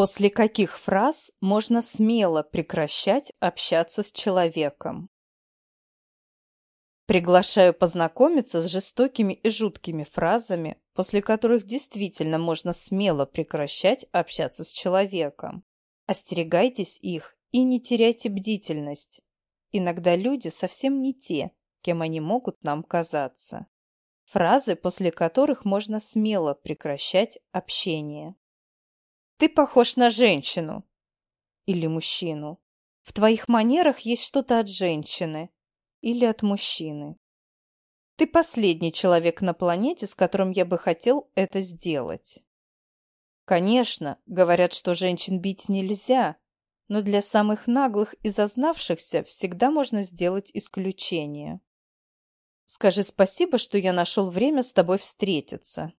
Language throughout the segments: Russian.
После каких фраз можно смело прекращать общаться с человеком? Приглашаю познакомиться с жестокими и жуткими фразами, после которых действительно можно смело прекращать общаться с человеком. Остерегайтесь их и не теряйте бдительность. Иногда люди совсем не те, кем они могут нам казаться. Фразы, после которых можно смело прекращать общение. Ты похож на женщину или мужчину. В твоих манерах есть что-то от женщины или от мужчины. Ты последний человек на планете, с которым я бы хотел это сделать. Конечно, говорят, что женщин бить нельзя, но для самых наглых и зазнавшихся всегда можно сделать исключение. Скажи спасибо, что я нашел время с тобой встретиться.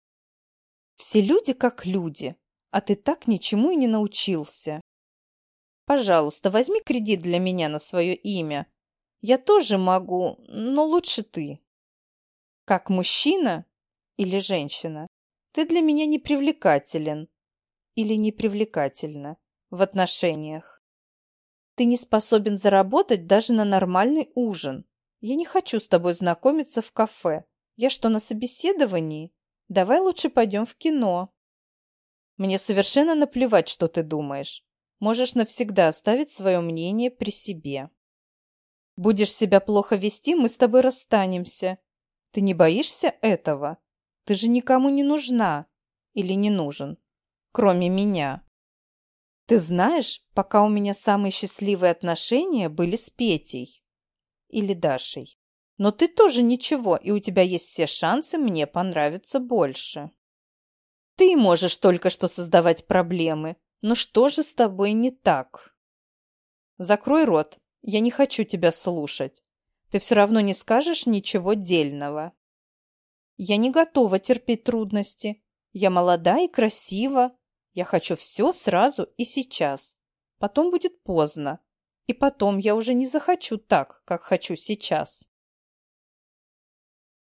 Все люди как люди, а ты так ничему и не научился. Пожалуйста, возьми кредит для меня на свое имя. Я тоже могу, но лучше ты. Как мужчина или женщина, ты для меня не привлекателен или непривлекательна в отношениях. Ты не способен заработать даже на нормальный ужин. Я не хочу с тобой знакомиться в кафе. Я что, на собеседовании? Давай лучше пойдем в кино. Мне совершенно наплевать, что ты думаешь. Можешь навсегда оставить свое мнение при себе. Будешь себя плохо вести, мы с тобой расстанемся. Ты не боишься этого? Ты же никому не нужна или не нужен, кроме меня. Ты знаешь, пока у меня самые счастливые отношения были с Петей или Дашей. Но ты тоже ничего, и у тебя есть все шансы мне понравиться больше. Ты можешь только что создавать проблемы. Но что же с тобой не так? Закрой рот. Я не хочу тебя слушать. Ты все равно не скажешь ничего дельного. Я не готова терпеть трудности. Я молода и красива. Я хочу все сразу и сейчас. Потом будет поздно. И потом я уже не захочу так, как хочу сейчас.